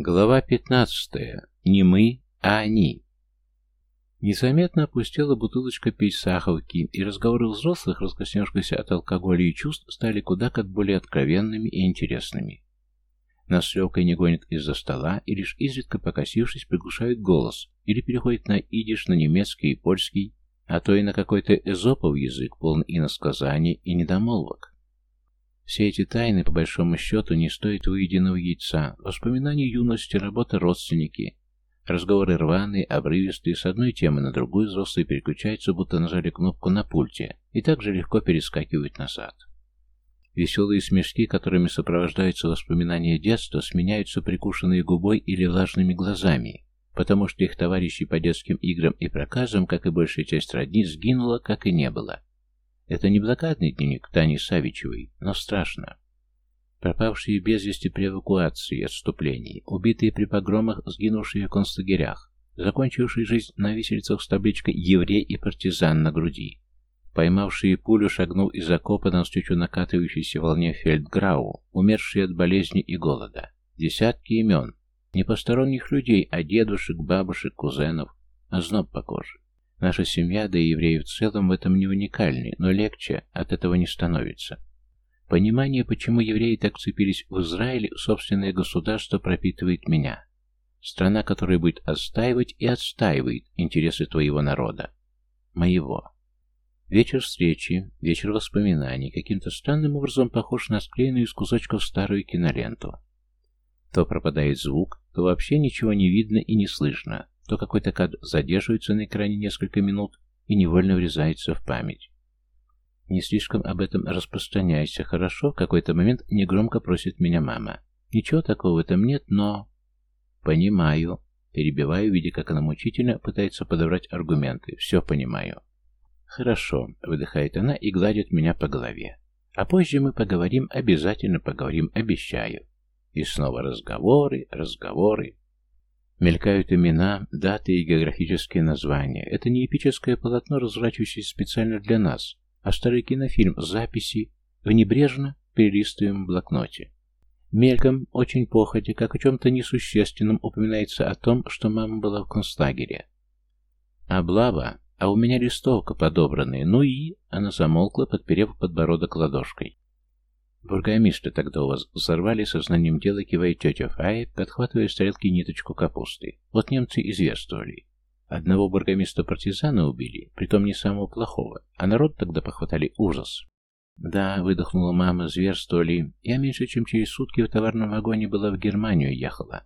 Глава 15. Не мы, а они. Незаметно опустила бутылочка пить саховки, и разговоры взрослых, раскосневшихся от алкоголя и чувств, стали куда как более откровенными и интересными. Нас с Левкой не гонят из-за стола, и лишь изредка покосившись, приглушают голос, или переходят на идиш, на немецкий и польский, а то и на какой-то эзопов язык, полный иносказаний и недомолвок. Все эти тайны, по большому счету, не стоят выеденного яйца, воспоминания юности, работа родственники. Разговоры рваные, обрывистые, с одной темы на другую взрослые переключаются, будто нажали кнопку на пульте, и так же легко перескакивают назад. Веселые смешки, которыми сопровождаются воспоминания детства, сменяются прикушенной губой или влажными глазами, потому что их товарищи по детским играм и проказам, как и большая часть родни, сгинула, как и не было. Это не блокадный дневник Тани Савичевой, но страшно. Пропавшие без вести при эвакуации и отступлении, убитые при погромах, сгинувшие в концлагерях, закончившие жизнь на виселицах с табличкой «Еврей и партизан» на груди, поймавшие пулю, шагнув из окопа навстречу накатывающейся волне фельдграу, умершие от болезни и голода. Десятки имен. Не посторонних людей, а дедушек, бабушек, кузенов. Озноб по коже. Наша семья, да и евреи в целом в этом не уникальны, но легче от этого не становится. Понимание, почему евреи так цепились в Израиле, собственное государство пропитывает меня. Страна, которая будет отстаивать и отстаивает интересы твоего народа. Моего. Вечер встречи, вечер воспоминаний, каким-то странным образом похож на склеенную из кусочков старую киноленту. То пропадает звук, то вообще ничего не видно и не слышно то какой-то кадр задерживается на экране несколько минут и невольно врезается в память. Не слишком об этом распространяйся, хорошо? В какой-то момент негромко просит меня мама. Ничего такого в этом нет, но... Понимаю. Перебиваю, видя, как она мучительно пытается подобрать аргументы. Все понимаю. Хорошо, выдыхает она и гладит меня по голове. А позже мы поговорим, обязательно поговорим, обещаю. И снова разговоры, разговоры. Мелькают имена, даты и географические названия. Это не эпическое полотно, разворачивающееся специально для нас, а старый кинофильм записи в небрежно перелистываем блокноте. Мельком, очень походя, как о чем-то несущественном, упоминается о том, что мама была в концлагере. Облава, а у меня листовка подобранная, ну и... Она замолкла, подперев подбородок ладошкой. Бургомистры тогда у вас взорвали сознанием дела, кивая тетя Фая, подхватывая с тарелки ниточку капусты. Вот немцы известствовали. Одного бургомистра партизана убили, притом не самого плохого, а народ тогда похватали ужас. Да, выдохнула мама, зверствовали. Я меньше чем через сутки в товарном вагоне была в Германию ехала.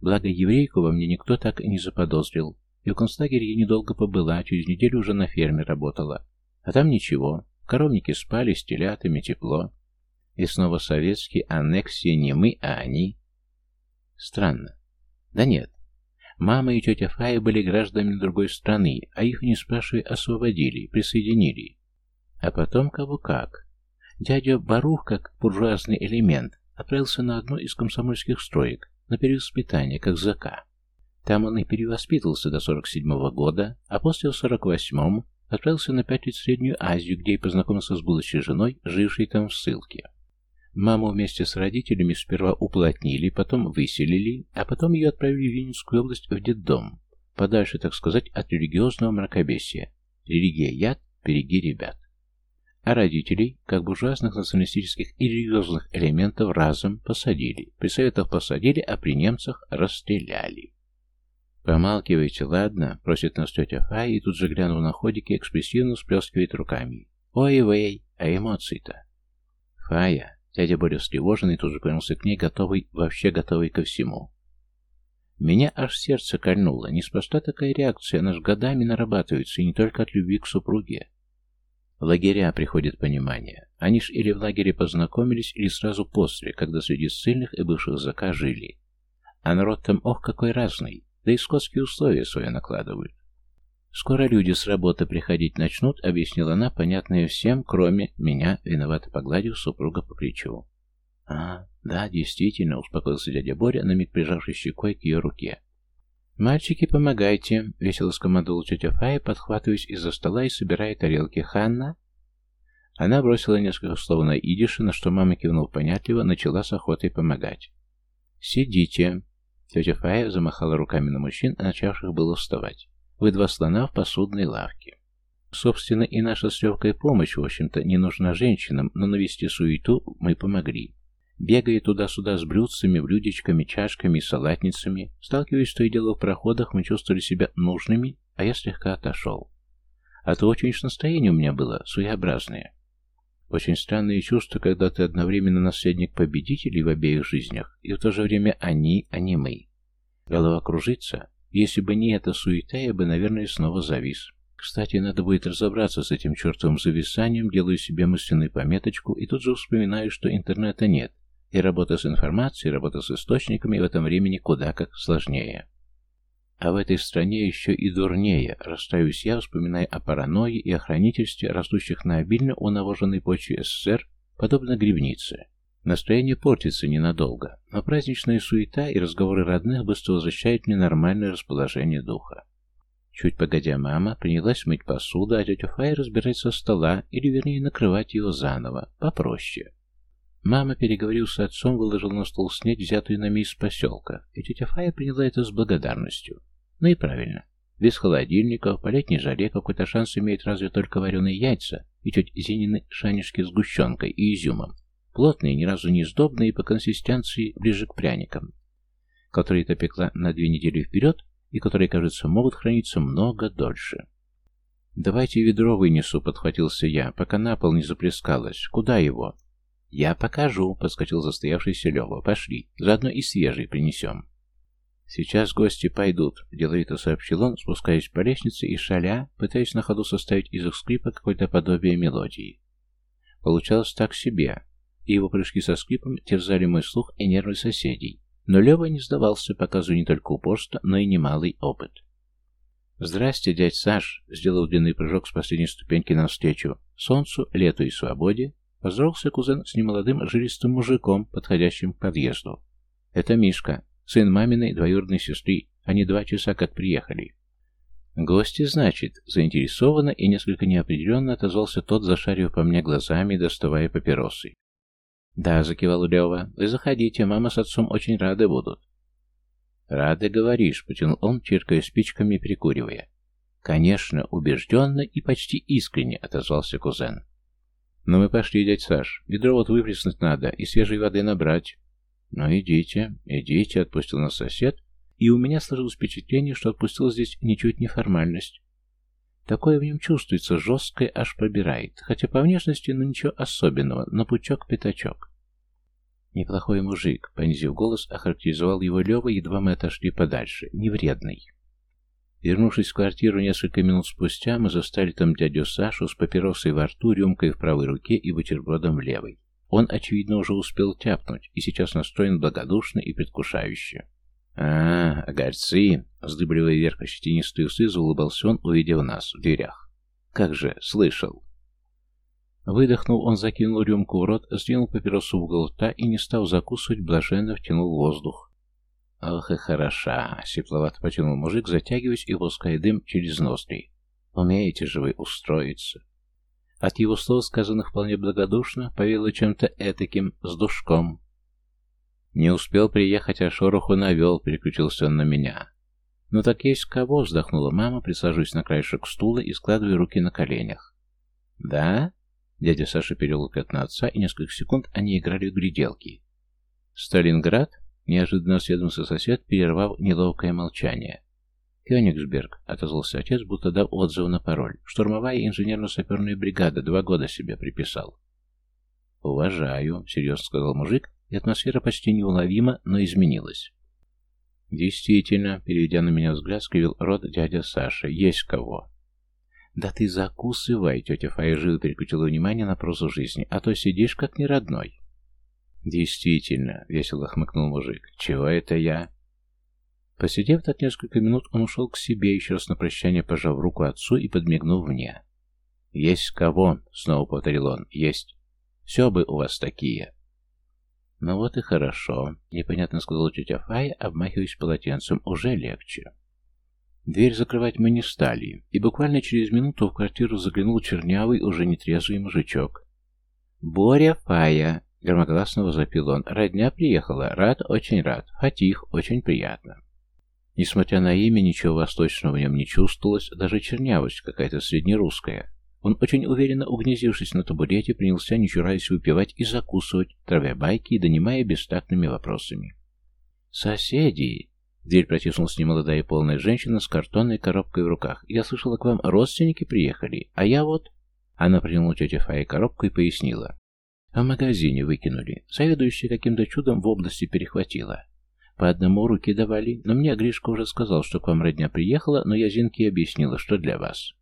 Благо еврейку во мне никто так и не заподозрил. И в концлагере я недолго побыла, а через неделю уже на ферме работала. А там ничего. Коровники спали с телятами, тепло. И снова советский, аннексия не мы, а они. Странно. Да нет. Мама и тетя Фая были гражданами другой страны, а их, не спрашивая, освободили, присоединили. А потом кого как. Дядя Барух, как буржуазный элемент, отправился на одну из комсомольских строек, на перевоспитание, как ЗК. Там он и перевоспитывался до 47-го года, а после в 48-м отправился на в Среднюю Азию, где и познакомился с будущей женой, жившей там в ссылке. Маму вместе с родителями сперва уплотнили, потом выселили, а потом ее отправили в Винницкую область в детдом, подальше, так сказать, от религиозного мракобесия. Религия яд, береги ребят. А родителей, как буржуазных националистических и религиозных элементов, разом посадили. При советах посадили, а при немцах расстреляли. «Помалкивайте, ладно?» — просит нас тетя Фая, и тут же, глянув на ходики, экспрессивно сплескивает руками. «Ой-вей, а эмоции-то?» «Фая, Дядя Боря встревоженный тут же повернулся к ней, готовый, вообще готовый ко всему. Меня аж сердце кольнуло. Неспроста такая реакция, она ж годами нарабатывается, и не только от любви к супруге. В лагеря приходит понимание. Они ж или в лагере познакомились, или сразу после, когда среди ссыльных и бывших зака жили. А народ там, ох, какой разный, да и скотские условия свои накладывают. «Скоро люди с работы приходить начнут», — объяснила она, понятное всем, кроме меня, виновато погладив супруга по плечу. «А, да, действительно», — успокоился дядя Боря, на миг прижавший щекой к ее руке. «Мальчики, помогайте», — весело скомандовала тетя Фая, подхватываясь из-за стола и собирая тарелки. «Ханна?» Она бросила несколько слов на идише, на что мама кивнул понятливо, начала с охотой помогать. «Сидите». Тетя Фая замахала руками на мужчин, начавших было вставать. Вы два слона в посудной лавке. Собственно, и наша с Левкой помощь, в общем-то, не нужна женщинам, но навести суету мы помогли. Бегая туда-сюда с блюдцами, блюдечками, чашками и салатницами, сталкиваясь то и дело в проходах, мы чувствовали себя нужными, а я слегка отошел. А то очень уж настроение у меня было своеобразное. Очень странные чувства, когда ты одновременно наследник победителей в обеих жизнях, и в то же время они, а не мы. Голова кружится. Если бы не эта суета, я бы, наверное, снова завис. Кстати, надо будет разобраться с этим чертовым зависанием, делаю себе мысленную пометочку и тут же вспоминаю, что интернета нет, и работа с информацией, работа с источниками в этом времени куда как сложнее. А в этой стране еще и дурнее, расстаюсь я, вспоминая о паранойи и охранительстве, растущих на обильно унавоженной почве СССР, подобно грибнице. Настроение портится ненадолго, но праздничная суета и разговоры родных быстро возвращают мне нормальное расположение духа. Чуть погодя, мама принялась мыть посуду, а тетя Фая разбирать со стола, или вернее накрывать его заново, попроще. Мама, переговорив с отцом, выложил на стол снеть, взятую нами из поселка, и тетя Фая приняла это с благодарностью. Ну и правильно. Без холодильников, по летней жаре какой-то шанс имеет разве только вареные яйца и чуть Зинины шанишки с сгущенкой и изюмом. Плотные, ни разу не сдобные, по консистенции ближе к пряникам, которые-то пекла на две недели вперед и которые, кажется, могут храниться много дольше. «Давайте ведро вынесу», — подхватился я, пока на пол не заплескалось. «Куда его?» «Я покажу», — подскочил застоявшийся Лева. «Пошли, заодно и свежий принесем». «Сейчас гости пойдут», — деловито сообщил он, спускаясь по лестнице и шаля, пытаясь на ходу составить из их скрипа какое-то подобие мелодии. Получалось так себе, и его прыжки со скрипом терзали мой слух и нервы соседей. Но Лева не сдавался, показывая не только упорство, но и немалый опыт. «Здрасте, дядь Саш!» — сделал длинный прыжок с последней ступеньки навстречу. Солнцу, лету и свободе поздоровался кузен с немолодым жилистым мужиком, подходящим к подъезду. «Это Мишка, сын маминой двоюродной сестры. Они два часа как приехали». «Гости, значит?» — заинтересованно и несколько неопределенно отозвался тот, зашарив по мне глазами, доставая папиросы. «Да», — закивал Лева, — «вы заходите, мама с отцом очень рады будут». «Рады, говоришь», — потянул он, чиркая спичками, прикуривая. «Конечно, убежденно и почти искренне», — отозвался кузен. «Ну мы пошли, дядь Саш. Ведро вот выплеснуть надо и свежей воды набрать». «Ну идите, идите», — отпустил нас сосед, и у меня сложилось впечатление, что отпустил здесь ничуть не формальность. Такое в нем чувствуется, жесткое аж пробирает, хотя по внешности, ну ничего особенного, но пучок-пятачок. Неплохой мужик, понизив голос, охарактеризовал его Лева, едва мы отошли подальше, невредный. Вернувшись в квартиру несколько минут спустя, мы застали там дядю Сашу с папиросой во рту, рюмкой в правой руке и бутербродом в левой. Он, очевидно, уже успел тяпнуть и сейчас настроен благодушно и предвкушающе. «А, огольцы!» — вздыбливая вверх щетинистые усы, заулыбался он, увидев нас в дверях. «Как же, слышал!» Выдохнул, он закинул рюмку в рот, сдвинул папиросу в угол рта и, не став закусывать, блаженно втянул воздух. «Ох и хороша!» — сепловато потянул мужик, затягиваясь и пуская дым через ноздри. «Умеете же вы устроиться!» От его слов, сказанных вполне благодушно, повело чем-то этаким, с душком. Не успел приехать, а шороху навел, переключился он на меня. «Ну так есть кого?» — вздохнула мама, присаживаясь на краешек стула и складывая руки на коленях. «Да?» — дядя Саша перевел взгляд на отца, и несколько секунд они играли в гляделки. «Сталинград?» — неожиданно осведомился сосед, перервав неловкое молчание. «Кёнигсберг», — отозвался отец, будто дав отзыв на пароль. «Штурмовая инженерно-саперная бригада, два года себе приписал». «Уважаю», — серьезно сказал мужик, и атмосфера почти неуловима, но изменилась. «Действительно», — переведя на меня взгляд, скривил рот дядя Саша, — «есть кого». «Да ты закусывай», — тетя Фая живо переключила внимание на прозу жизни, «а то сидишь как неродной». «Действительно», — весело хмыкнул мужик, — «чего это я?» Посидев так несколько минут, он ушел к себе, еще раз на прощание пожав руку отцу и подмигнув мне. «Есть кого?» — снова повторил он. «Есть. Все бы у вас такие». «Ну вот и хорошо», — непонятно сказала тетя Фая, обмахиваясь полотенцем. «Уже легче». Дверь закрывать мы не стали, и буквально через минуту в квартиру заглянул чернявый, уже нетрезвый мужичок. «Боря Фая!» Громогласно возопил он. «Родня приехала. Рад, очень рад. Фатих, очень приятно». Несмотря на имя, ничего восточного в нем не чувствовалось, даже чернявость какая-то среднерусская. Он, очень уверенно угнездившись на табурете, принялся, не чураясь, выпивать и закусывать, травя байки и донимая бестактными вопросами. «Соседи!» В дверь протиснулась немолодая полная женщина с картонной коробкой в руках. «Я слышала, к вам родственники приехали, а я вот...» Она приняла тетя Фая коробку и пояснила. «В магазине выкинули. Заведующая каким-то чудом в области перехватила. По одному руки давали, но мне Гришка уже сказал, что к вам родня приехала, но я Зинке объяснила, что для вас».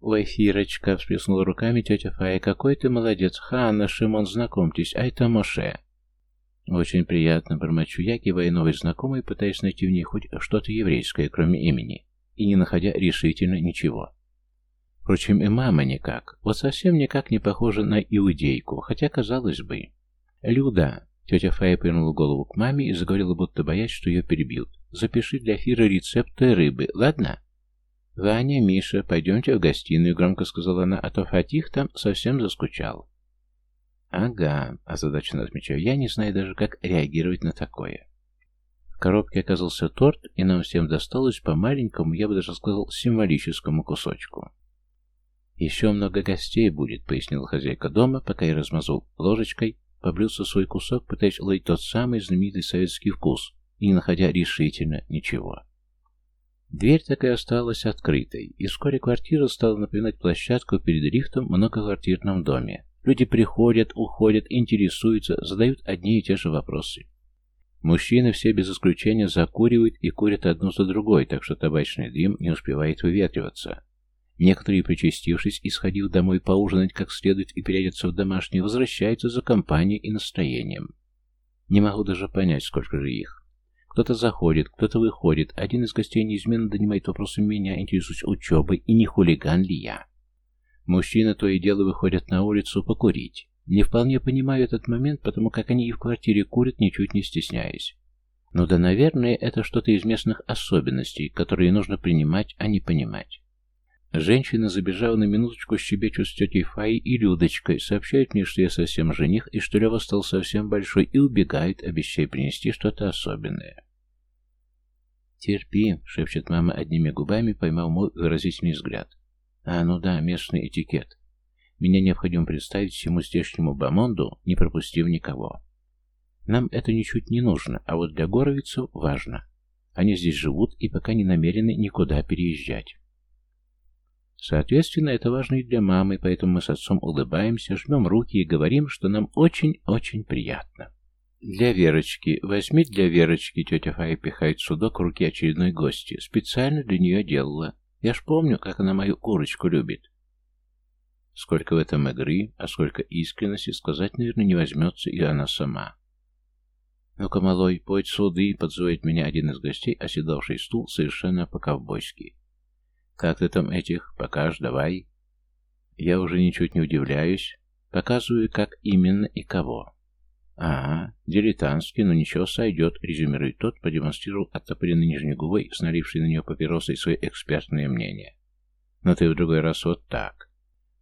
«Ой, Фирочка!» — всплеснула руками тетя Фая. «Какой ты молодец! Ханна, Шимон, знакомьтесь, а это Моше!» «Очень приятно, бормочу я, кивая новой знакомой, пытаясь найти в ней хоть что-то еврейское, кроме имени, и не находя решительно ничего. Впрочем, и мама никак. Вот совсем никак не похожа на иудейку, хотя, казалось бы... «Люда!» Тетя Фая повернула голову к маме и заговорила, будто боясь, что ее перебьют. «Запиши для Фира рецепты рыбы, ладно?» «Ваня, Миша, пойдемте в гостиную», — громко сказала она, а то Фатих там совсем заскучал. «Ага», — озадаченно отмечаю, я не знаю даже, как реагировать на такое. В коробке оказался торт, и нам всем досталось по маленькому, я бы даже сказал, символическому кусочку. «Еще много гостей будет», — пояснила хозяйка дома, пока я размазал ложечкой по блюдцу свой кусок, пытаясь ловить тот самый знаменитый советский вкус, и не находя решительно ничего. Дверь так и осталась открытой, и вскоре квартира стала напоминать площадку перед лифтом в многоквартирном доме. Люди приходят, уходят, интересуются, задают одни и те же вопросы. Мужчины все без исключения закуривают и курят одну за другой, так что табачный дым не успевает выветриваться. Некоторые, причастившись и домой поужинать как следует и переодеться в домашнее, возвращаются за компанией и настроением. Не могу даже понять, сколько же их. Кто-то заходит, кто-то выходит. Один из гостей неизменно донимает вопросом меня, интересуюсь учебой, и не хулиган ли я. Мужчины то и дело выходят на улицу покурить. Не вполне понимаю этот момент, потому как они и в квартире курят, ничуть не стесняясь. Ну да, наверное, это что-то из местных особенностей, которые нужно принимать, а не понимать. Женщина, забежала на минуточку, щебечут с тетей Фаей и Людочкой, сообщают мне, что я совсем жених, и что Лева стал совсем большой, и убегают, обещая принести что-то особенное. «Терпи», — шепчет мама одними губами, поймав мой выразительный взгляд. «А, ну да, местный этикет. Меня необходимо представить всему здешнему бомонду, не пропустив никого. Нам это ничуть не нужно, а вот для горовицев важно. Они здесь живут и пока не намерены никуда переезжать». Соответственно, это важно и для мамы, поэтому мы с отцом улыбаемся, жмем руки и говорим, что нам очень-очень приятно. «Для Верочки. Возьми для Верочки», — тетя Фая пихает судок в руки очередной гости. «Специально для нее делала. Я ж помню, как она мою курочку любит». Сколько в этом игры, а сколько искренности, сказать, наверное, не возьмется и она сама. «Ну-ка, малой, пойдь суды», — подзывает меня один из гостей, оседавший стул совершенно по-ковбойски. «Как ты там этих? Покаж, давай». Я уже ничуть не удивляюсь. Показываю, как именно и кого. «Ага, дилетантский, но ничего, сойдет», — резюмирует тот, продемонстрировал оттопыренной нижней губой, с налившей на нее папиросой свое экспертное мнение. «Но ты в другой раз вот так».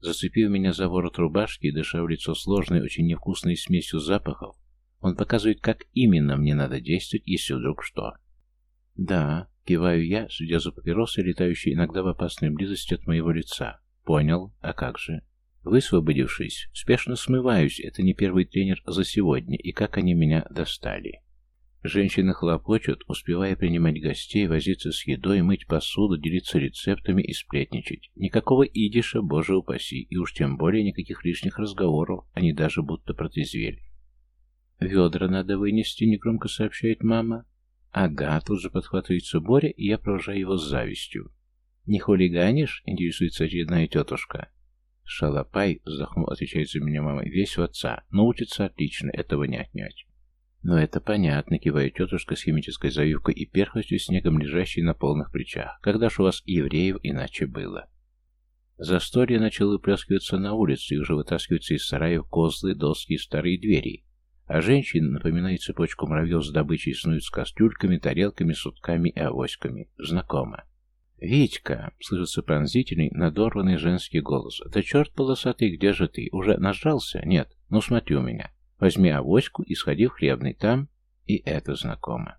Зацепив меня за ворот рубашки и дыша в лицо сложной, очень невкусной смесью запахов, он показывает, как именно мне надо действовать, если вдруг что. «Да», — киваю я, следя за папиросой, летающей иногда в опасной близости от моего лица. «Понял, а как же?» Высвободившись, спешно смываюсь, это не первый тренер за сегодня, и как они меня достали. Женщины хлопочут, успевая принимать гостей, возиться с едой, мыть посуду, делиться рецептами и сплетничать. Никакого идиша, боже упаси, и уж тем более никаких лишних разговоров, они даже будто протрезвели. «Ведра надо вынести», — негромко сообщает мама. «Ага», — тут же подхватывается Боря, и я провожаю его с завистью. «Не хулиганишь?» — интересуется очередная тетушка. «Шалопай», — вздохнул, отвечает за меня мама, — «весь в отца. Но учится отлично, этого не отнять». «Ну, это понятно», — кивает тетушка с химической завивкой и перхостью снегом, лежащей на полных плечах. «Когда ж у вас евреев иначе было?» Застолье начало выплескиваться на улице, и уже вытаскиваются из сараев козлы, доски и старые двери. А женщины, напоминая цепочку муравьев с добычей, снуют с кастрюльками, тарелками, сутками и авоськами. Знакомо. «Витька!» — слышится пронзительный, надорванный женский голос. «Да черт полосатый, где же ты? Уже нажрался? Нет. Ну смотри у меня. Возьми авоську и сходи в хлебный, там и это знакомо.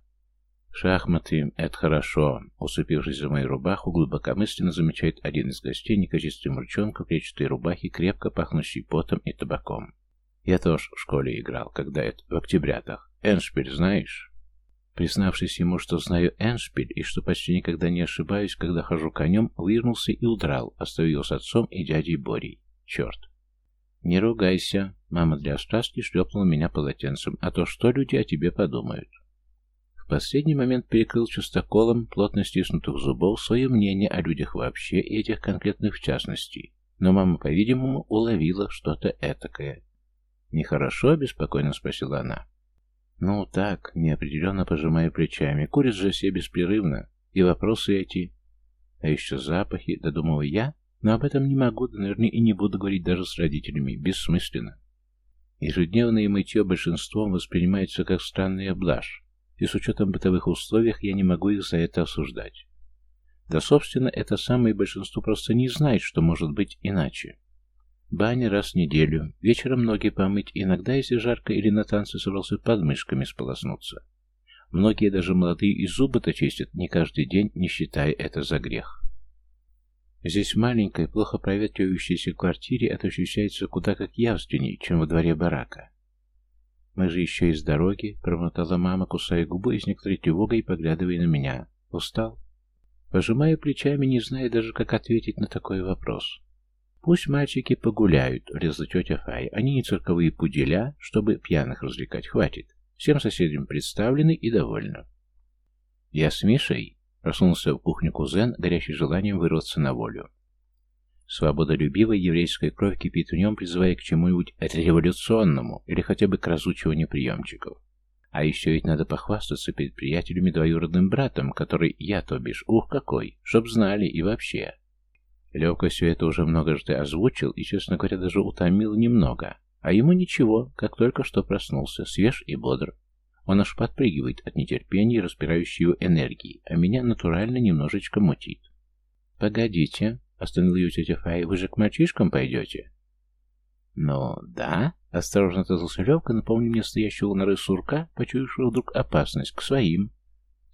«Шахматы — это хорошо», — усыпившись за мою рубаху, глубокомысленно замечает один из гостей неказистый мурчонка в клетчатой рубахе, крепко пахнущий потом и табаком. «Я тоже в школе играл, когда это, в октябрятах. Эншпиль знаешь?» Признавшись ему, что знаю Эншпиль и что почти никогда не ошибаюсь, когда хожу конем, вывернулся и удрал, оставил с отцом и дядей Борей. Черт. «Не ругайся!» Мама для страстки шлепнула меня полотенцем. «А то что люди о тебе подумают?» В последний момент перекрыл частоколом, плотно стиснутых зубов, свое мнение о людях вообще и этих конкретных в частности. Но мама, по-видимому, уловила что-то этакое. «Нехорошо?» — беспокойно спросила она. «Ну, так, неопределенно пожимая плечами. Курят же все беспрерывно. И вопросы эти. А еще запахи, додумываю я, но об этом не могу, да, наверное, и не буду говорить даже с родителями. Бессмысленно. Ежедневное мытье большинством воспринимается как странная блажь, и с учетом бытовых условий я не могу их за это осуждать. Да, собственно, это самое большинство просто не знает, что может быть иначе. Баня раз в неделю, вечером ноги помыть, иногда, если жарко или на танцы собрался, под мышками сполоснуться. Многие даже молодые и зубы-то чистят не каждый день, не считая это за грех. Здесь в маленькой, плохо проветривающейся квартире это ощущается куда как явственней, чем во дворе барака. «Мы же еще из дороги», — промотала мама, кусая губы и с некоторой тревогой поглядывая на меня. «Устал?» Пожимаю плечами, не зная даже, как ответить на такой вопрос. «Пусть мальчики погуляют», — влезла тетя Фай. «Они не цирковые пуделя, чтобы пьяных развлекать. Хватит. Всем соседям представлены и довольны». «Я с Мишей?» Просунулся в кухню кузен, горящий желанием вырваться на волю. Свободолюбивая еврейская кровь кипит в нем, призывая к чему-нибудь революционному или хотя бы к разучиванию приемчиков. А еще ведь надо похвастаться перед приятелями двоюродным братом, который я, то бишь, ух какой, чтоб знали и вообще. Левка все это уже многожды озвучил и, честно говоря, даже утомил немного. А ему ничего, как только что проснулся, свеж и бодр. Он аж подпрыгивает от нетерпения и распирающей его энергии, а меня натурально немножечко мутит. «Погодите», — остановил ее тетя Фай, — «вы же к мальчишкам пойдете?» «Ну, да», — осторожно отозвался Левка, напомнив мне стоящего норы сурка, почуявшего вдруг опасность, к своим.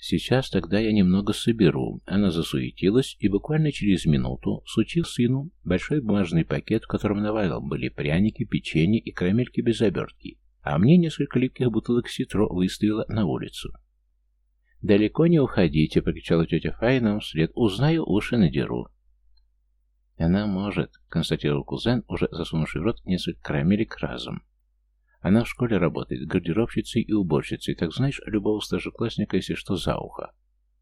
«Сейчас тогда я немного соберу». Она засуетилась и буквально через минуту сучил сыну большой бумажный пакет, в котором навалом были пряники, печенье и карамельки без обертки, а мне несколько липких бутылок ситро выставила на улицу. «Далеко не уходите», — покричала тетя Фая вслед. «Узнаю, уши надеру». «Она может», — констатировал кузен, уже засунувший в рот несколько карамелек разом. «Она в школе работает, гардеробщицей и уборщицей, так знаешь, любого старшеклассника, если что, за ухо».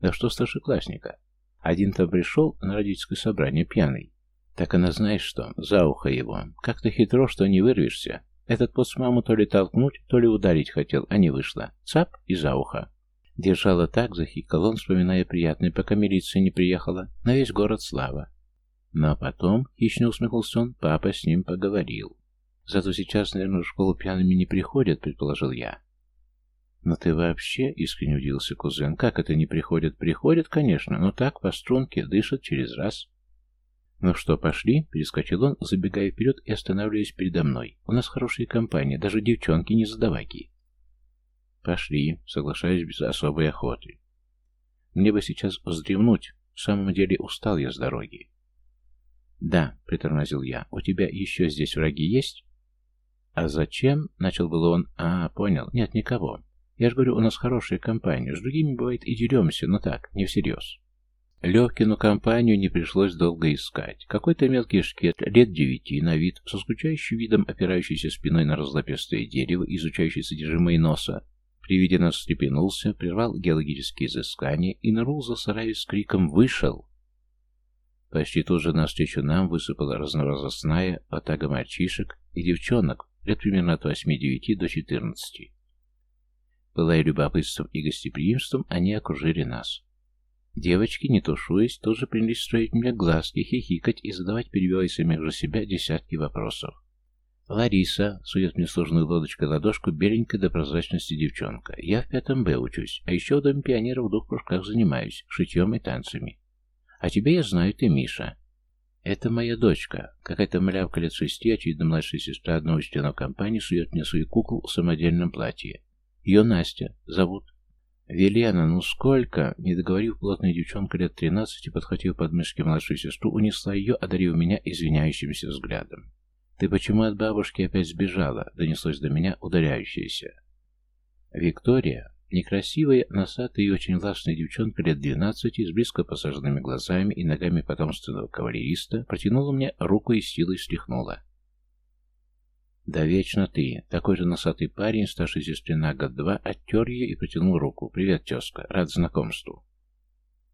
«Да что старшеклассника?» Один там пришел на родительское собрание пьяный. Так она знаешь что, за ухо его. Как-то хитро, что не вырвешься. Этот поц маму то ли толкнуть, то ли ударить хотел, а не вышло. Цап и за ухо. Держала так, захикал он, вспоминая приятное, пока милиция не приехала. На весь город слава. Но потом, хищно усмехнулся он, папа с ним поговорил. Зато сейчас, наверное, в школу пьяными не приходят, предположил я. «Но ты вообще, — искренне удивился кузен, — как это не приходят? Приходят, конечно, но так, по струнке, дышат через раз. «Ну что, пошли?» — перескочил он, забегая вперед и останавливаясь передо мной. «У нас хорошая компания, даже девчонки не задаваки». «Пошли», — соглашаюсь без особой охоты. «Мне бы сейчас вздремнуть. В самом деле устал я с дороги». «Да», — притормозил я, — «у тебя еще здесь враги есть?» «А зачем?» — начал было он. «А, понял. Нет, никого. Я же говорю, у нас хорошая компания. С другими, бывает, и деремся, но так, не всерьез». Левкину компанию не пришлось долго искать. Какой-то мелкий шкет, лет девяти, на вид, со скучающим видом, опирающийся спиной на разлапистое дерево, изучающий содержимое носа, при виде нас встрепенулся, прервал геологические изыскания и нырнул за сарай с криком «Вышел!». Почти тут же навстречу нам высыпала разновозрастная атага мальчишек и девчонок, лет примерно от восьми-девяти до четырнадцати. Пылая любопытством и гостеприимством, они окружили нас. Девочки, не тушуясь, тоже принялись строить мне глазки, хихикать и задавать, перебивая самих же себя, десятки вопросов. Лариса сует мне сложную лодочкой ладошку, беленькая до прозрачности девчонка. Я в пятом Б учусь, а еще в Доме пионеров в двух кружках занимаюсь, шитьем и танцами. А тебя я знаю, ты Миша. Это моя дочка. Какая-то малявка лет шести, очевидно, младшая сестра одного из членов компании, сует мне свою куклу в самодельном платье. Ее Настя зовут. Велена, ну сколько? Не договорив, плотная девчонка лет тринадцати, подхватив подмышки младшую сестру, унесла ее, одарив меня извиняющимся взглядом. «Ты почему от бабушки опять сбежала?» — донеслось до меня ударяющееся. Виктория, некрасивая, носатая и очень властная девчонка лет двенадцати, с близко посаженными глазами и ногами потомственного кавалериста, протянула мне руку и силой встряхнула. «Да вечно ты!» Такой же носатый парень, старший сестре на год-два, оттер ее и протянул руку. «Привет, тезка, рад знакомству».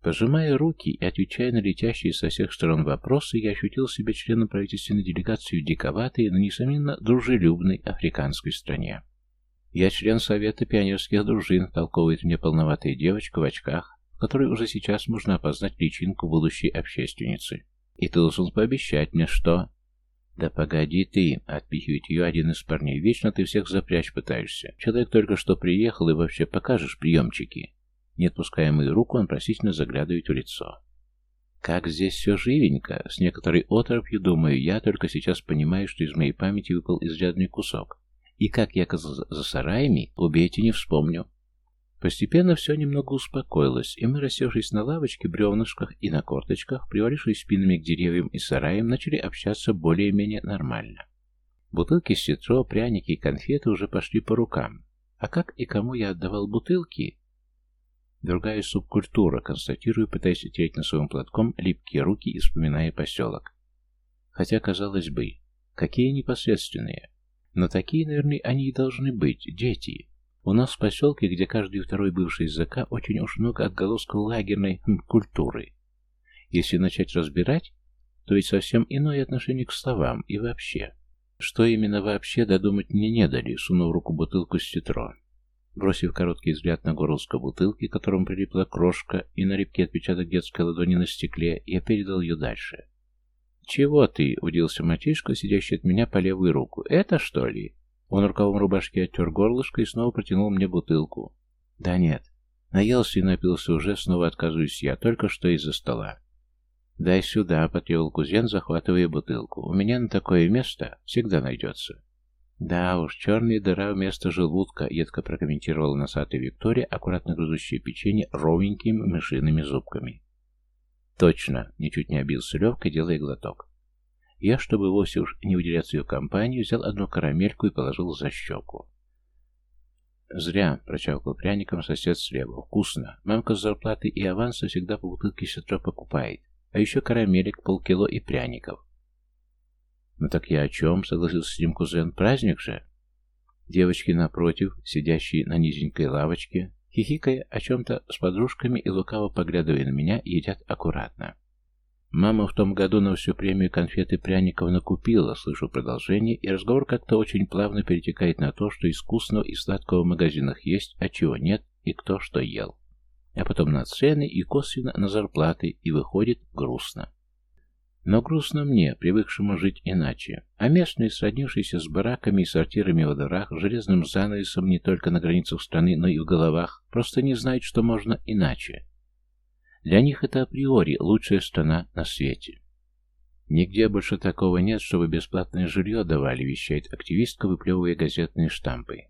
Пожимая руки и отвечая на летящие со всех сторон вопросы, я ощутил себя членом правительственной делегации в диковатой, но, несомненно, дружелюбной африканской стране. Я член Совета пионерских дружин, толковывает мне полноватая девочка в очках, в которой уже сейчас можно опознать личинку будущей общественницы. И ты должен пообещать мне, что... «Да погоди ты!» — отпихивает ее один из парней. «Вечно ты всех запрячь пытаешься. Человек только что приехал и вообще покажешь приемчики». Не отпуская мою руку, он просительно заглядывает в лицо. Как здесь все живенько, с некоторой оторопью, думаю, я только сейчас понимаю, что из моей памяти выпал изрядный кусок. И как я оказался за сараями, убейте, не вспомню. Постепенно все немного успокоилось, и мы, рассевшись на лавочке, бревнышках и на корточках, привалившись спинами к деревьям и сараям, начали общаться более-менее нормально. Бутылки с ситро, пряники и конфеты уже пошли по рукам. А как и кому я отдавал бутылки? Другая субкультура, констатирую, пытаясь тереть носовым платком липкие руки и вспоминая поселок. Хотя, казалось бы, какие непосредственные. Но такие, наверное, они и должны быть, дети. У нас в поселке, где каждый второй бывший языка, очень уж много отголосков лагерной хм, культуры. Если начать разбирать, то ведь совсем иное отношение к словам и вообще. Что именно вообще, додумать мне не дали, сунув руку бутылку с тетро. Бросив короткий взгляд на горлышко бутылки, к которому прилипла крошка, и на репке отпечаток детской ладони на стекле, я передал ее дальше. «Чего ты?» — удивился мальчишка, сидящий от меня по левую руку. «Это что ли?» Он рукавом рубашки оттер горлышко и снова протянул мне бутылку. «Да нет. Наелся и напился уже, снова отказываюсь я, только что из-за стола». «Дай сюда», — потребовал кузен, захватывая бутылку. «У меня на такое место всегда найдется». «Да уж, черная дыра вместо желудка», — едко прокомментировала носатая Виктория, аккуратно грызущая печенье ровненькими мышиными зубками. Точно, ничуть не обился Левка, делая глоток. Я, чтобы вовсе уж не уделяться ее компании, взял одну карамельку и положил за щеку. «Зря», — прочавкал пряником сосед слева. «Вкусно. Мамка с зарплаты и аванса всегда по бутылке сестра покупает. А еще карамелек, полкило и пряников». «Ну так я о чем?» — согласился с ним кузен. «Праздник же». Девочки напротив, сидящие на низенькой лавочке, Хихикая о чем-то с подружками и лукаво поглядывая на меня, едят аккуратно. Мама в том году на всю премию конфеты пряников накупила, слышу продолжение, и разговор как-то очень плавно перетекает на то, что искусного и сладкого в магазинах есть, а чего нет, и кто что ел. А потом на цены и косвенно на зарплаты, и выходит грустно. Но грустно мне, привыкшему жить иначе. А местные, сроднившиеся с бараками и сортирами во дворах, железным занавесом не только на границах страны, но и в головах, просто не знают, что можно иначе. Для них это априори лучшая страна на свете. Нигде больше такого нет, чтобы бесплатное жилье давали, вещает активистка, выплевывая газетные штампы.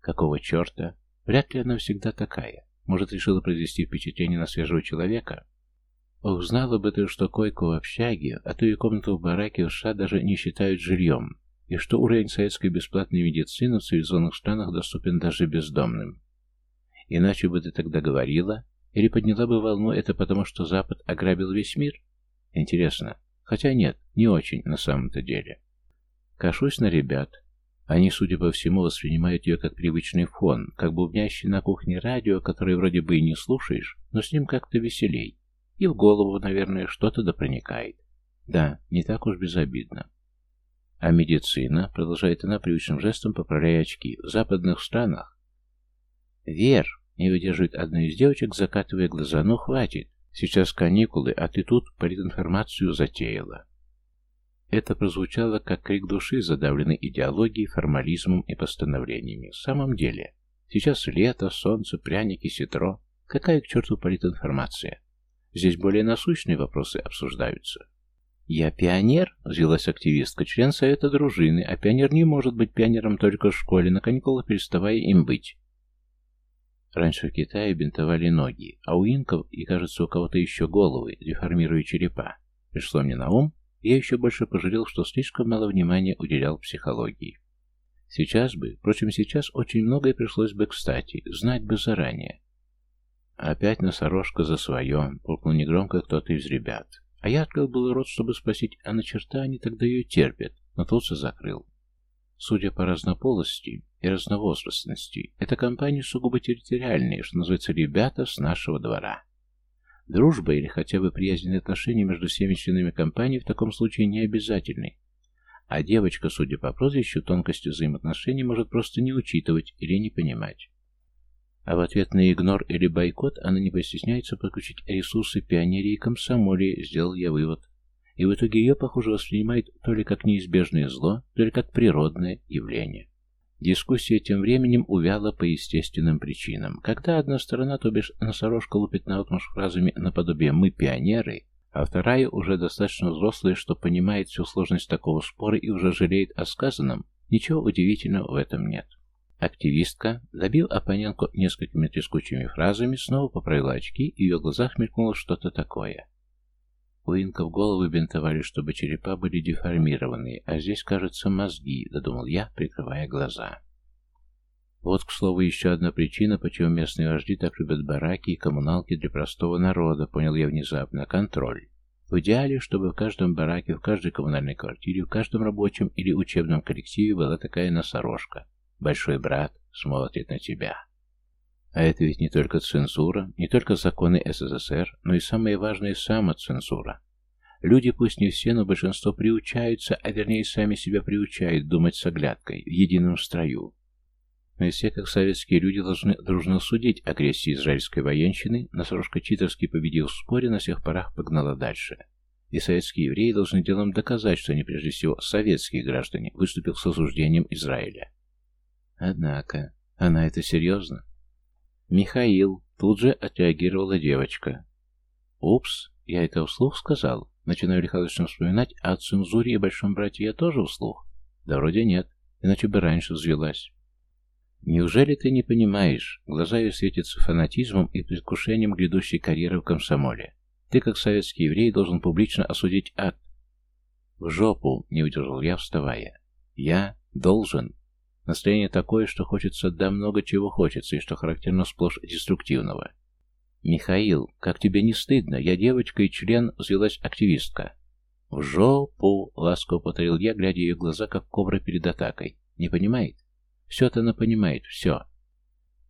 Какого черта? Вряд ли она всегда такая. Может, решила произвести впечатление на свежего человека? Ох, знала бы ты, что койку в общаге, а то и комнату в бараке в США даже не считают жильем, и что уровень советской бесплатной медицины в цивилизованных странах доступен даже бездомным. Иначе бы ты тогда говорила, или подняла бы волну это потому, что Запад ограбил весь мир? Интересно. Хотя нет, не очень на самом-то деле. Кашусь на ребят. Они, судя по всему, воспринимают ее как привычный фон, как бубнящий на кухне радио, которое вроде бы и не слушаешь, но с ним как-то веселей. И в голову, наверное, что-то да проникает. Да, не так уж безобидно. А медицина, продолжает она привычным жестом, поправляя очки, в западных странах. Вер, не выдерживает одна из девочек, закатывая глаза, ну хватит. Сейчас каникулы, а ты тут политинформацию затеяла. Это прозвучало как крик души, задавленный идеологией, формализмом и постановлениями. В самом деле, сейчас лето, солнце, пряники, ситро. Какая к черту политинформация? Здесь более насущные вопросы обсуждаются. «Я пионер?» — взвилась активистка, член совета дружины, а пионер не может быть пионером только в школе, на каникулах переставая им быть. Раньше в Китае бинтовали ноги, а у инков и, кажется, у кого-то еще головы, деформируя черепа. Пришло мне на ум, и я еще больше пожалел, что слишком мало внимания уделял психологии. Сейчас бы, впрочем, сейчас очень многое пришлось бы кстати, знать бы заранее. Опять носорожка за свое, буркнул негромко кто-то из ребят. А я открыл был рот, чтобы спросить, а на черта они тогда ее терпят, но же закрыл. Судя по разнополости и разновозрастности, эта компания сугубо территориальная, что называется «ребята с нашего двора». Дружба или хотя бы приязненные отношения между всеми членами компании в таком случае не обязательны. А девочка, судя по прозвищу, тонкости взаимоотношений может просто не учитывать или не понимать. А в ответ на игнор или бойкот она не постесняется подключить ресурсы пионерии и комсомолии, сделал я вывод. И в итоге ее, похоже, воспринимает то ли как неизбежное зло, то ли как природное явление. Дискуссия тем временем увяла по естественным причинам. Когда одна сторона, то бишь носорожка, лупит наотмашь фразами наподобие «мы пионеры», а вторая уже достаточно взрослая, что понимает всю сложность такого спора и уже жалеет о сказанном, ничего удивительного в этом нет. Активистка, добив оппонентку несколькими трескучими фразами, снова поправила очки, и в ее глазах мелькнуло что-то такое. У инков головы бинтовали, чтобы черепа были деформированы, а здесь, кажется, мозги, додумал я, прикрывая глаза. Вот, к слову, еще одна причина, почему местные вожди так любят бараки и коммуналки для простого народа, понял я внезапно, контроль. В идеале, чтобы в каждом бараке, в каждой коммунальной квартире, в каждом рабочем или учебном коллективе была такая носорожка – Большой брат смотрит на тебя. А это ведь не только цензура, не только законы СССР, но и самое важное – самоцензура. Люди, пусть не все, но большинство приучаются, а вернее сами себя приучают думать с оглядкой, в едином строю. И все, как советские люди, должны дружно судить агрессии израильской военщины, Насрошка читерски победил в споре, на всех парах погнала дальше. И советские евреи должны делом доказать, что они прежде всего советские граждане, выступив с осуждением Израиля. Однако, она это серьезно? Михаил, тут же отреагировала девочка. Упс, я это вслух сказал. Начинаю лихорадочно вспоминать, а о цензуре и большом брате я тоже вслух? Да вроде нет, иначе бы раньше взвелась. Неужели ты не понимаешь? Глаза ее светятся фанатизмом и предвкушением грядущей карьеры в комсомоле. Ты, как советский еврей, должен публично осудить акт. В жопу, не удержал я, вставая. Я должен. Настроение такое, что хочется да много чего хочется, и что характерно сплошь деструктивного. «Михаил, как тебе не стыдно? Я девочка и член, взвелась активистка». «В жопу!» — ласково повторил я, глядя ее глаза, как кобра перед атакой. «Не понимает?» «Все-то она понимает, все».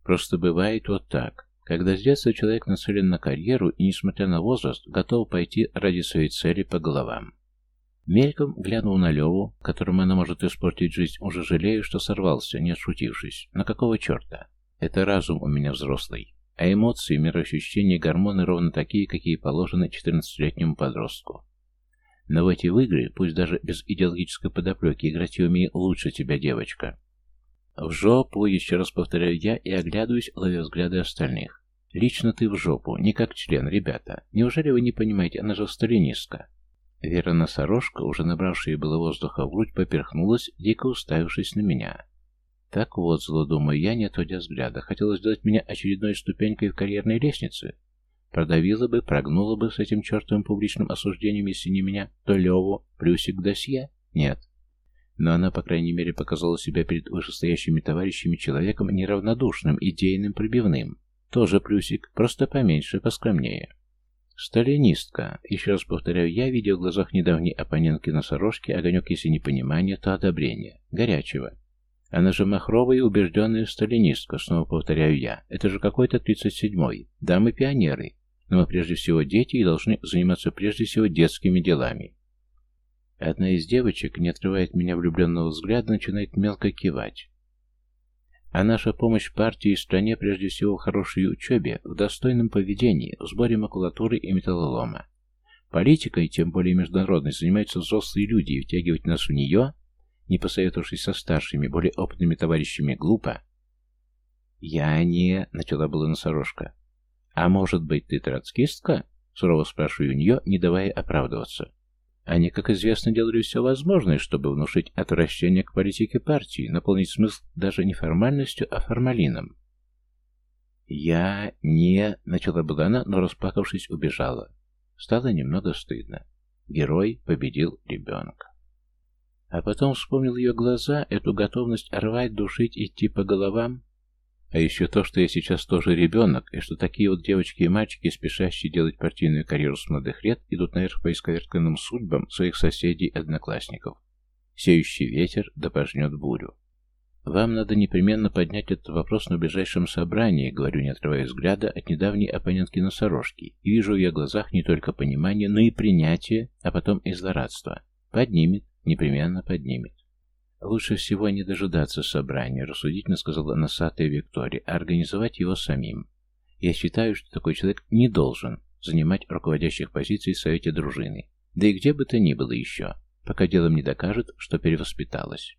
Просто бывает вот так. Когда с детства человек нацелен на карьеру и, несмотря на возраст, готов пойти ради своей цели по головам. Мельком глянул на Леву, которому она может испортить жизнь, уже жалею, что сорвался, не отшутившись. На какого черта? Это разум у меня взрослый. А эмоции, мироощущения, гормоны ровно такие, какие положены 14-летнему подростку. Но в эти игры, пусть даже без идеологической подоплеки, играть я умею лучше тебя, девочка. В жопу, еще раз повторяю я и оглядываюсь, ловя взгляды остальных. Лично ты в жопу, не как член, ребята. Неужели вы не понимаете, она же сталинистка. Вера носорожка, уже набравшая было воздуха в грудь, поперхнулась, дико уставившись на меня. Так вот, зло думаю я, не отводя взгляда, хотела сделать меня очередной ступенькой в карьерной лестнице. Продавила бы, прогнула бы с этим чертовым публичным осуждением, если не меня, то Леву, плюсик досье? Нет. Но она, по крайней мере, показала себя перед вышестоящими товарищами человеком неравнодушным, идейным, пробивным. Тоже плюсик, просто поменьше, поскромнее. «Сталинистка», еще раз повторяю я, видя в глазах недавней оппонентки носорожки огонек, если не понимания, то одобрение. Горячего. Она же махровая и убежденная сталинистка, снова повторяю я. Это же какой-то тридцать седьмой. Да, мы пионеры. Но мы прежде всего дети и должны заниматься прежде всего детскими делами. Одна из девочек, не отрывает меня влюбленного взгляда, начинает мелко кивать. А наша помощь партии и стране прежде всего в хорошей учебе, в достойном поведении, в сборе макулатуры и металлолома. Политикой, тем более международной, занимаются взрослые люди, и втягивать нас в нее, не посоветовавшись со старшими, более опытными товарищами, глупо. «Я не...» — начала была носорожка. «А может быть, ты троцкистка?» — сурово спрашиваю у нее, не давая оправдываться. Они, как известно, делали все возможное, чтобы внушить отвращение к политике партии, наполнить смысл даже не формальностью, а формалином. «Я не...» — начала была она, но, расплакавшись, убежала. Стало немного стыдно. Герой победил ребенка. А потом вспомнил ее глаза, эту готовность рвать, душить, идти по головам. А еще то, что я сейчас тоже ребенок, и что такие вот девочки и мальчики, спешащие делать партийную карьеру с молодых лет, идут наверх по исковерканным судьбам своих соседей и одноклассников. Сеющий ветер да пожнет бурю. «Вам надо непременно поднять этот вопрос на ближайшем собрании», говорю, не отрывая взгляда от недавней оппонентки носорожки, и вижу в ее глазах не только понимание, но и принятие, а потом и злорадство. Поднимет, непременно поднимет. «Лучше всего не дожидаться собрания», — рассудительно сказала носатая Виктория, а организовать его самим. «Я считаю, что такой человек не должен занимать руководящих позиций в Совете дружины, да и где бы то ни было еще, пока делом не докажет, что перевоспиталась».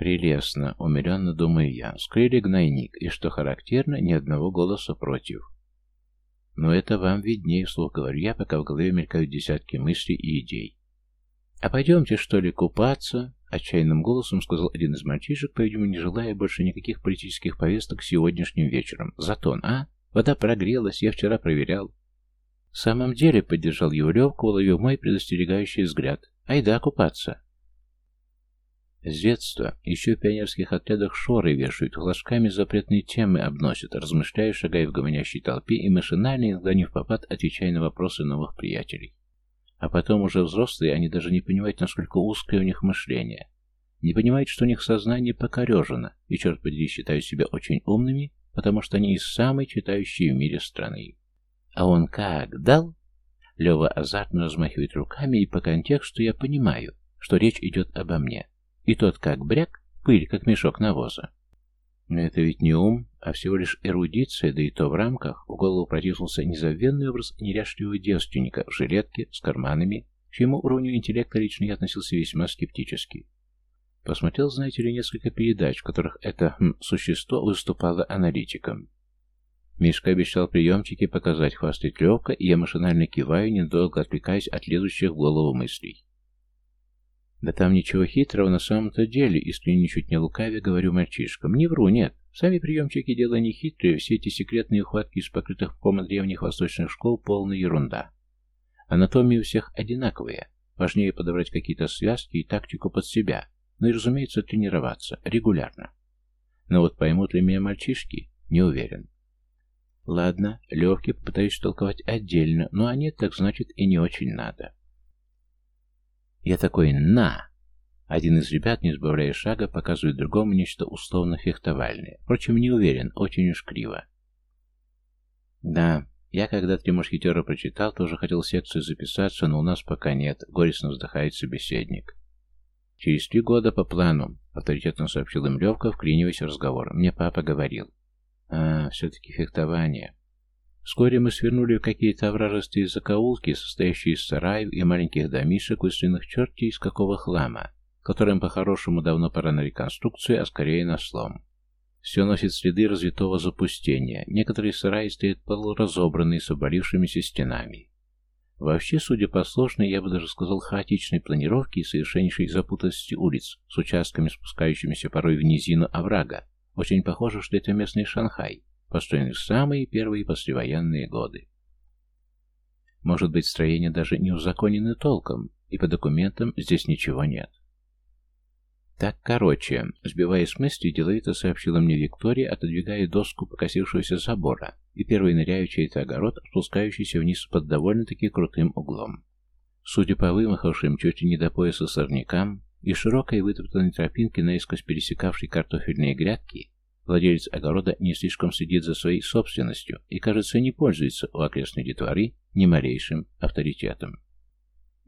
Прелестно, умеренно думаю я. Скрыли гнойник, и, что характерно, ни одного голоса против. Но это вам виднее, вслух говорю я, пока в голове мелькают десятки мыслей и идей. «А пойдемте, что ли, купаться?» — отчаянным голосом сказал один из мальчишек, по-видимому, не желая больше никаких политических повесток сегодняшним вечером. «Затон, а? Вода прогрелась, я вчера проверял». «В самом деле», — поддержал его Левка, уловив мой предостерегающий взгляд. «Айда купаться». С детства еще в пионерских отрядах шоры вешают, флажками запретные темы обносят, размышляя, шагая в гомонящей толпе и машинально, иногда не в попад, отвечая на вопросы новых приятелей. А потом уже взрослые, они даже не понимают, насколько узкое у них мышление. Не понимают, что у них сознание покорежено, и, черт подери, считают себя очень умными, потому что они из самой читающей в мире страны. А он как дал? Лева азартно размахивает руками, и по контексту я понимаю, что речь идет обо мне. И тот как бряк, пыль, как мешок навоза. Но это ведь не ум, а всего лишь эрудиция, да и то в рамках. В голову протиснулся незабвенный образ неряшливого девственника в жилетке с карманами, к чьему уровню интеллекта лично я относился весьма скептически. Посмотрел, знаете ли, несколько передач, в которых это хм, существо выступало аналитиком. Мишка обещал приемчики показать, хвастать Левка, и я машинально киваю, недолго отвлекаясь от лезущих в голову мыслей. Да там ничего хитрого на самом-то деле, искренне ничуть не лукавя, говорю мальчишкам. Не вру, нет. Сами приемчики дело не хитрые, все эти секретные ухватки из покрытых в древних восточных школ полная ерунда. Анатомия у всех одинаковая. Важнее подобрать какие-то связки и тактику под себя. Ну и, разумеется, тренироваться. Регулярно. Но вот поймут ли меня мальчишки? Не уверен. Ладно, легкие попытаюсь толковать отдельно, но нет, так значит и не очень надо. Я такой «на!» Один из ребят, не сбавляя шага, показывает другому нечто условно-фехтовальное. Впрочем, не уверен, очень уж криво. Да, я когда «Три мушкетера» прочитал, тоже хотел секцию записаться, но у нас пока нет, горестно вздыхает собеседник. Через три года по плану, авторитетно сообщил им Левка, вклиниваясь в разговор. Мне папа говорил. А, все-таки фехтование. Вскоре мы свернули в какие-то овражистые закоулки, состоящие из сараев и маленьких домишек, выстроенных черти из какого хлама, которым по-хорошему давно пора на реконструкцию, а скорее на слом. Все носит следы развитого запустения. Некоторые сараи стоят полуразобранные с обвалившимися стенами. Вообще, судя по сложной, я бы даже сказал, хаотичной планировке и совершеннейшей запутанности улиц с участками, спускающимися порой в низину оврага, очень похоже, что это местный Шанхай, построенный в самые первые послевоенные годы. Может быть, строения даже не узаконены толком, и по документам здесь ничего нет. Так, короче, сбивая с мысли, деловито сообщила мне Виктория, отодвигая доску покосившегося забора, и первый ныряю чей-то огород, спускающийся вниз под довольно-таки крутым углом. Судя по вымахавшим чуть ли не до пояса сорнякам и широкой вытоптанной тропинке, наискось пересекавшей картофельные грядки, Владелец огорода не слишком следит за своей собственностью и, кажется, не пользуется у окрестной детворы ни малейшим авторитетом.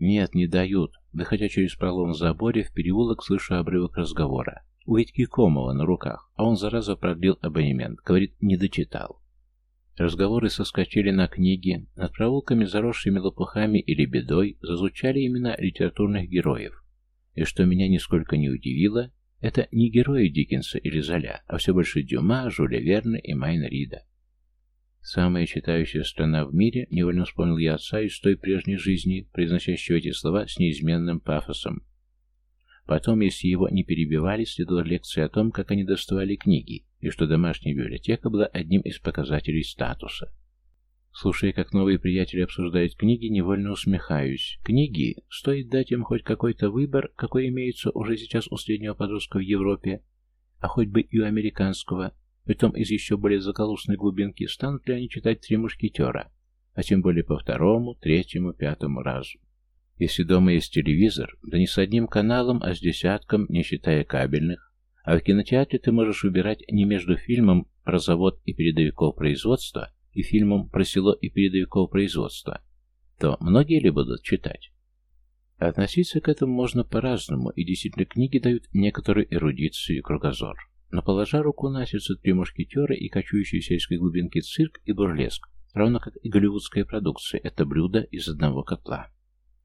Нет, не дают. Выходя через пролом в заборе, в переулок слышу обрывок разговора. У Витьки Комова на руках, а он зараза продлил абонемент. Говорит, не дочитал. Разговоры соскочили на книги, над проулками, заросшими лопухами или бедой, зазвучали имена литературных героев. И что меня нисколько не удивило, это не герои Диккенса или Золя, а все больше Дюма, Жюля Верна и Майна Рида. Самая читающая страна в мире, невольно вспомнил я отца из той прежней жизни, произносящего эти слова с неизменным пафосом. Потом, если его не перебивали, следовала лекция о том, как они доставали книги, и что домашняя библиотека была одним из показателей статуса. Слушая, как новые приятели обсуждают книги, невольно усмехаюсь. Книги, стоит дать им хоть какой-то выбор, какой имеется уже сейчас у среднего подростка в Европе, а хоть бы и у американского, притом из еще более заколусной глубинки, станут ли они читать «Три мушкетера», а тем более по второму, третьему, пятому разу. Если дома есть телевизор, да не с одним каналом, а с десятком, не считая кабельных, а в кинотеатре ты можешь выбирать не между фильмом про завод и передовиков производства и фильмом про село и передовиков производства, то многие ли будут читать? Относиться к этому можно по-разному, и действительно книги дают некоторую эрудицию и кругозор. Но положа руку сердце три мушкетера и кочующий в сельской глубинке цирк и бурлеск, равно как и голливудская продукция, это блюдо из одного котла.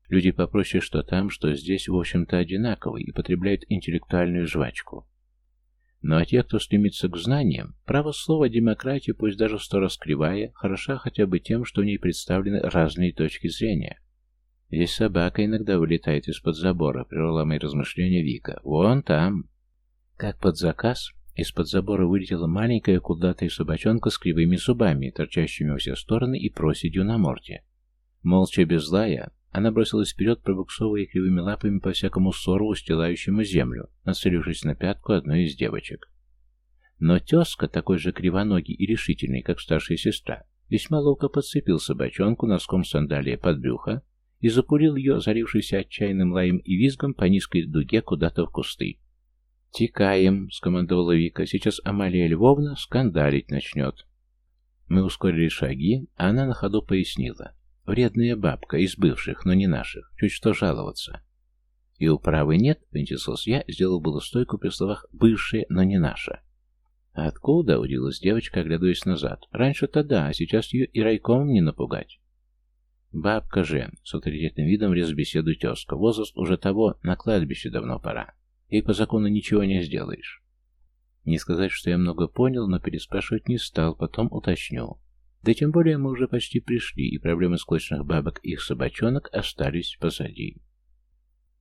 Люди попроще что там, что здесь, в общем-то, одинаковые и потребляют интеллектуальную жвачку. Ну а те, кто стремится к знаниям, право слова демократия, пусть даже сто раз кривая, хороша хотя бы тем, что в ней представлены разные точки зрения. Здесь собака иногда вылетает из-под забора, прервала мои размышления Вика. Вон там. Как под заказ, из-под забора вылетела маленькая кудатая собачонка с кривыми зубами, торчащими во все стороны и проседью на морде. Молча, без злая, она бросилась вперед, пробуксовывая кривыми лапами по всякому ссору, устилающему землю, нацелившись на пятку одной из девочек. Но тезка, такой же кривоногий и решительный, как старшая сестра, весьма ловко подцепил собачонку носком сандалия под брюхо и запулил ее, зарившийся отчаянным лаем и визгом по низкой дуге куда-то в кусты. «Текаем», — скомандовала Вика, — «сейчас Амалия Львовна скандалить начнет». Мы ускорили шаги, а она на ходу пояснила. «Вредная бабка, из бывших, но не наших. Чуть что жаловаться». «И управы нет?» — поинтересовался я, сделал было стойку при словах «бывшие, но не наша». «Откуда?» — удивилась девочка, оглядываясь назад. «Раньше-то да, а сейчас ее и райком не напугать». «Бабка же!» — с авторитетным видом рез беседу тезка. «Возраст уже того, на кладбище давно пора. Ей по закону ничего не сделаешь. Не сказать, что я много понял, но переспрашивать не стал, потом уточню. Да тем более мы уже почти пришли, и проблемы склочных бабок и их собачонок остались позади.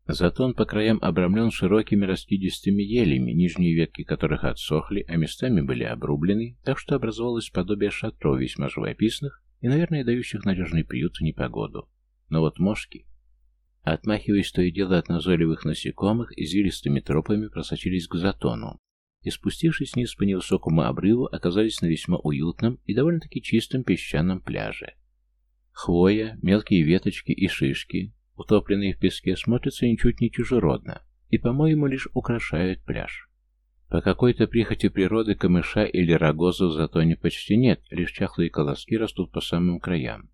Затон по краям обрамлен широкими раскидистыми елями, нижние ветки которых отсохли, а местами были обрублены, так что образовалось подобие шатров весьма живописных и, наверное, дающих надежный приют в непогоду. Но вот мошки Отмахиваясь то и дело от назойливых насекомых, извилистыми тропами просочились к затону. И спустившись вниз по невысокому обрыву, оказались на весьма уютном и довольно-таки чистом песчаном пляже. Хвоя, мелкие веточки и шишки, утопленные в песке, смотрятся ничуть не чужеродно и, по-моему, лишь украшают пляж. По какой-то прихоти природы камыша или рогоза в затоне почти нет, лишь чахлые колоски растут по самым краям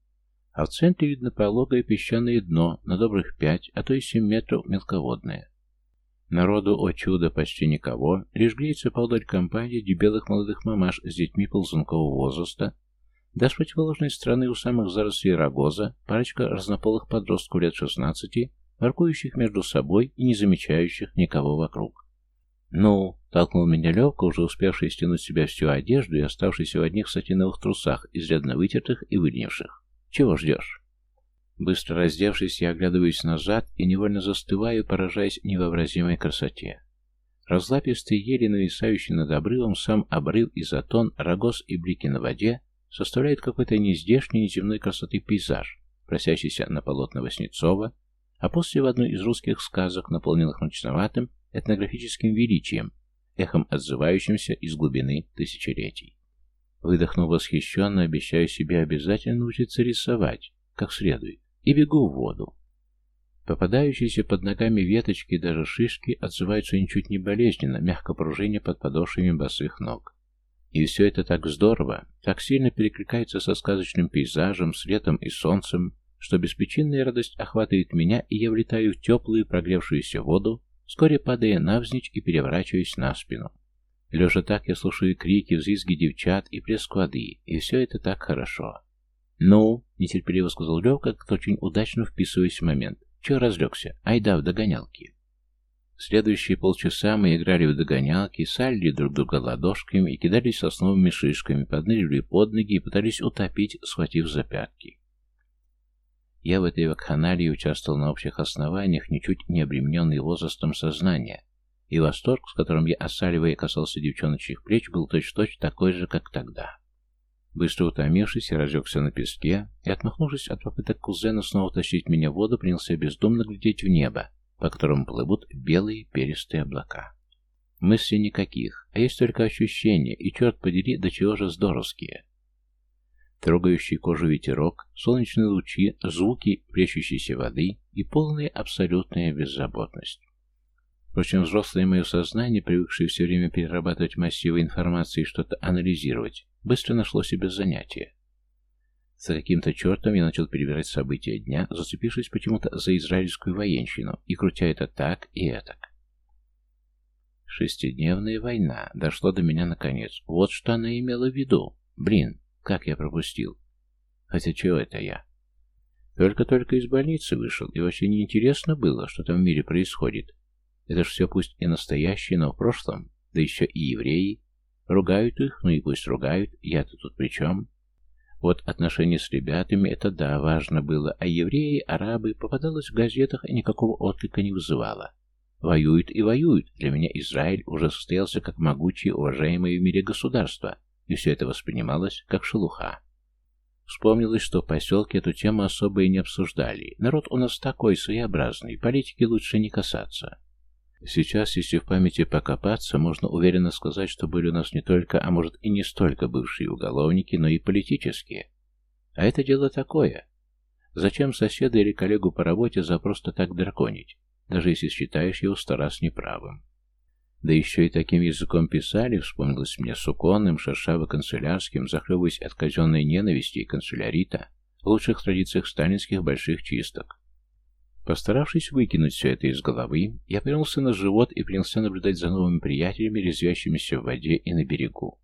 а в центре видно пологое песчаное дно на добрых пять, а то и семь метров мелководное. Народу, о чудо, почти никого, лишь греется полдоль компании дебелых молодых мамаш с детьми ползункового возраста, да с противоположной стороны у самых зарослей рогоза парочка разнополых подростков лет шестнадцати, воркующих между собой и не замечающих никого вокруг. «Ну», — толкнул меня Левка, уже успевший стянуть с себя всю одежду и оставшийся в одних сатиновых трусах, изрядно вытертых и выльнивших. Чего ждешь? Быстро раздевшись, я оглядываюсь назад и невольно застываю, поражаясь невообразимой красоте. Разлапистые ели, нависающие над обрывом, сам обрыв и затон, рогоз и блики на воде составляют какой-то нездешний неземной красоты пейзаж, просящийся на полотна Васнецова, а после в одну из русских сказок, наполненных мрачноватым этнографическим величием, эхом отзывающимся из глубины тысячелетий. Выдохнув восхищенно, обещаю себе обязательно научиться рисовать, как следует, и бегу в воду. Попадающиеся под ногами веточки и даже шишки отзываются ничуть не болезненно, мягко пружиня под подошвами босых ног. И все это так здорово, так сильно перекликается со сказочным пейзажем, светом и солнцем, что беспричинная радость охватывает меня, и я влетаю в теплую прогревшуюся воду, вскоре падая навзничь и переворачиваясь на спину. Лежа так, я слушаю крики, взвизги девчат и плеск воды, и все это так хорошо. «Ну», — нетерпеливо сказал Левка, как-то очень удачно вписываясь в момент. «Чего разлегся? Айда в догонялки». Следующие полчаса мы играли в догонялки, салили друг друга ладошками и кидались сосновыми шишками, подныривали под ноги и пытались утопить, схватив за пятки. Я в этой вакханалии участвовал на общих основаниях, ничуть не обремененный возрастом сознания, и восторг, с которым я, осаливая, касался девчоночьих плеч, был точь-точь такой же, как тогда. Быстро утомившись, я разлегся на песке и, отмахнувшись от попыток кузена снова тащить меня в воду, принялся бездумно глядеть в небо, по которому плывут белые перистые облака. Мыслей никаких, а есть только ощущения, и, черт подери, до чего же здоровские. Трогающий кожу ветерок, солнечные лучи, звуки плещущейся воды и полная абсолютная беззаботность. Впрочем, взрослое мое сознание, привыкшее все время перерабатывать массивы информации и что-то анализировать, быстро нашло себе занятие. За каким-то чертом я начал перебирать события дня, зацепившись почему-то за израильскую военщину и крутя это так и этак. Шестидневная война. Дошло до меня наконец. Вот что она имела в виду. Блин, как я пропустил. Хотя чего это я? Только-только из больницы вышел, и вообще неинтересно было, что там в мире происходит. Это ж все пусть и настоящее, но в прошлом, да еще и евреи. Ругают их, ну и пусть ругают, я-то тут при чем? Вот отношения с ребятами, это да, важно было, а евреи, арабы, попадалось в газетах и никакого отклика не вызывало. Воюют и воюют. Для меня Израиль уже состоялся как могучее, уважаемое в мире государство, и все это воспринималось как шелуха. Вспомнилось, что в поселке эту тему особо и не обсуждали. Народ у нас такой своеобразный, политики лучше не касаться. Сейчас, если в памяти покопаться, можно уверенно сказать, что были у нас не только, а может и не столько бывшие уголовники, но и политические. А это дело такое. Зачем соседа или коллегу по работе за просто так драконить, даже если считаешь его сто раз неправым? Да еще и таким языком писали, вспомнилось мне суконным, шершаво-канцелярским, захлебываясь от казенной ненависти и канцелярита, в лучших традициях сталинских больших чисток. Постаравшись выкинуть все это из головы, я повернулся на живот и принялся наблюдать за новыми приятелями, резвящимися в воде и на берегу.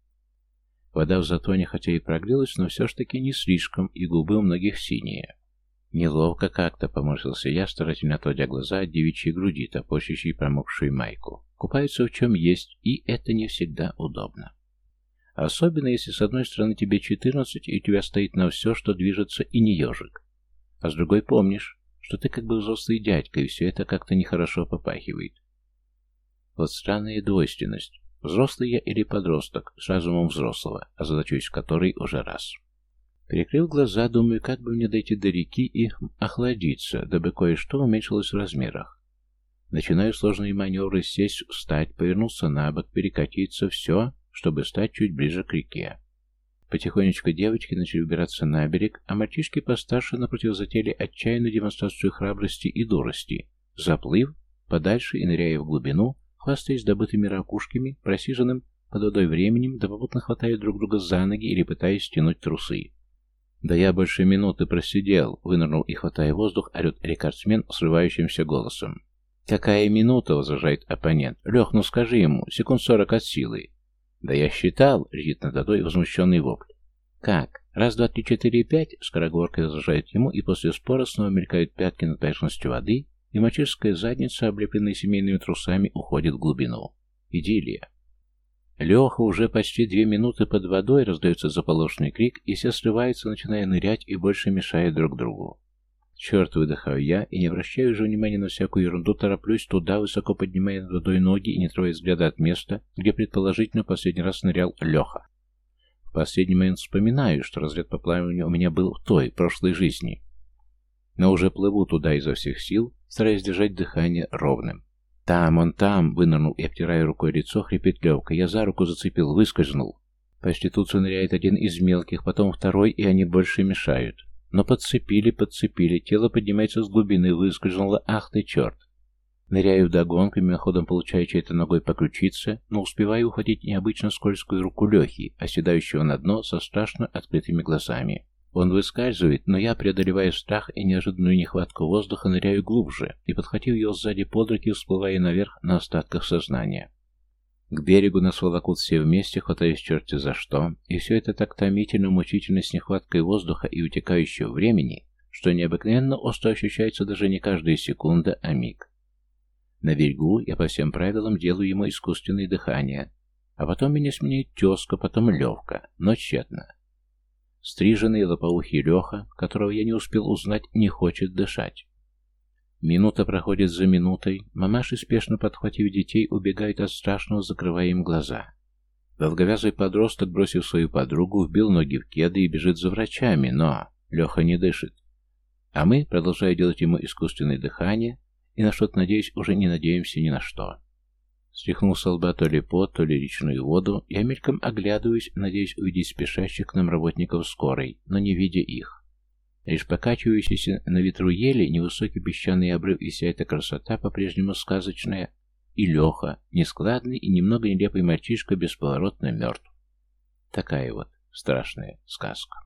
Вода в затоне хотя и прогрелась, но все ж таки не слишком, и губы у многих синие. Неловко как-то, поморщился я, старательно отводя глаза от девичьей груди, топочащей промокшую майку. Купаются в чем есть, и это не всегда удобно. Особенно, если с одной стороны тебе 14, и у тебя стоит на все, что движется, и не ежик. А с другой помнишь, что ты как бы взрослый дядька, и все это как-то нехорошо попахивает. Вот странная двойственность. Взрослый я или подросток, с разумом взрослого, озадачусь который уже раз. Перекрыл глаза, думаю, как бы мне дойти до реки и охладиться, дабы кое-что уменьшилось в размерах. Начинаю сложные маневры сесть, встать, повернуться на бок, перекатиться, все, чтобы стать чуть ближе к реке. Потихонечку девочки начали убираться на берег, а мальчишки постарше напротив затеяли отчаянную демонстрацию храбрости и дурости. Заплыв подальше и ныряя в глубину, хвастаясь добытыми ракушками, просиженным под водой временем, да попутно хватая друг друга за ноги или пытаясь стянуть трусы. «Да я больше минуты просидел», — вынырнул и, хватая воздух, орет рекордсмен срывающимся голосом. «Какая минута?» — возражает оппонент. «Лех, ну скажи ему, секунд сорок от силы. «Да я считал!» — летит над водой возмущенный вопль. «Как? Раз, два, три, четыре, пять?» — скороговоркой возражает ему, и после спора снова мелькают пятки над поверхностью воды, и мальчишеская задница, облепленная семейными трусами, уходит в глубину. Идиллия. Леха уже почти две минуты под водой, раздается заполошенный крик, и все срываются, начиная нырять и больше мешают друг другу. Черт, выдыхаю я, и не обращаю уже внимания на всякую ерунду, тороплюсь туда, высоко поднимая над водой ноги и не трогая взгляда от места, где предположительно последний раз нырял Леха. В последний момент вспоминаю, что разряд по плаванию у меня был в той, прошлой жизни. Но уже плыву туда изо всех сил, стараясь держать дыхание ровным. «Там, он там!» — вынырнул и, обтирая рукой лицо, хрипит Левка. Я за руку зацепил, выскользнул. Почти тут ныряет один из мелких, потом второй, и они больше мешают. Но подцепили, подцепили, тело поднимается с глубины, выскользнуло, ах ты черт. Ныряю вдогонку, мимоходом получаю чьей-то ногой по ключице, но успеваю ухватить необычно скользкую руку Лехи, оседающего на дно со страшно открытыми глазами. Он выскальзывает, но я, преодолевая страх и неожиданную нехватку воздуха, ныряю глубже и, подхватив ее сзади под руки, всплывая наверх на остатках сознания. К берегу нас волокут все вместе, хватаясь черти за что, и все это так томительно, мучительно с нехваткой воздуха и утекающего времени, что необыкновенно остро ощущается даже не каждая секунда, а миг. На берегу я по всем правилам делаю ему искусственное дыхание, а потом меня сменяет тезка, потом Левка, но тщетно. Стриженный лопоухий Леха, которого я не успел узнать, не хочет дышать. Минута проходит за минутой, мамаши, спешно подхватив детей, убегают от страшного, закрывая им глаза. Долговязый подросток, бросив свою подругу, вбил ноги в кеды и бежит за врачами, но Леха не дышит. А мы, продолжая делать ему искусственное дыхание, и на что-то, надеюсь, уже не надеемся ни на что. Стряхнул с лба то ли пот, то ли речную воду, я мельком оглядываюсь, надеясь увидеть спешащих к нам работников скорой, но не видя их. Лишь покачивающийся на ветру ели, невысокий песчаный обрыв и вся эта красота по-прежнему сказочная, и Леха, нескладный и немного нелепый мальчишка, бесповоротно мертв. Такая вот страшная сказка.